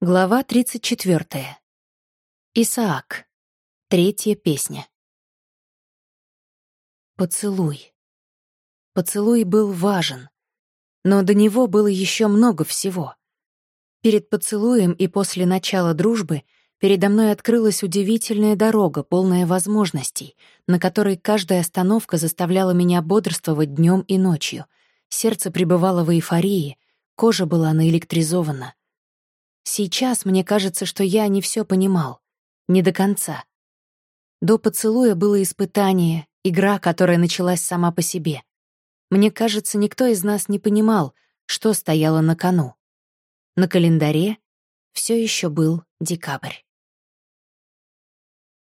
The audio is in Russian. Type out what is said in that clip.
Глава 34. Исаак. Третья песня. Поцелуй. Поцелуй был важен, но до него было еще много всего. Перед поцелуем и после начала дружбы передо мной открылась удивительная дорога, полная возможностей, на которой каждая остановка заставляла меня бодрствовать днем и ночью. Сердце пребывало в эйфории, кожа была наэлектризована. Сейчас мне кажется, что я не все понимал. Не до конца. До поцелуя было испытание, игра, которая началась сама по себе. Мне кажется, никто из нас не понимал, что стояло на кону. На календаре все еще был декабрь.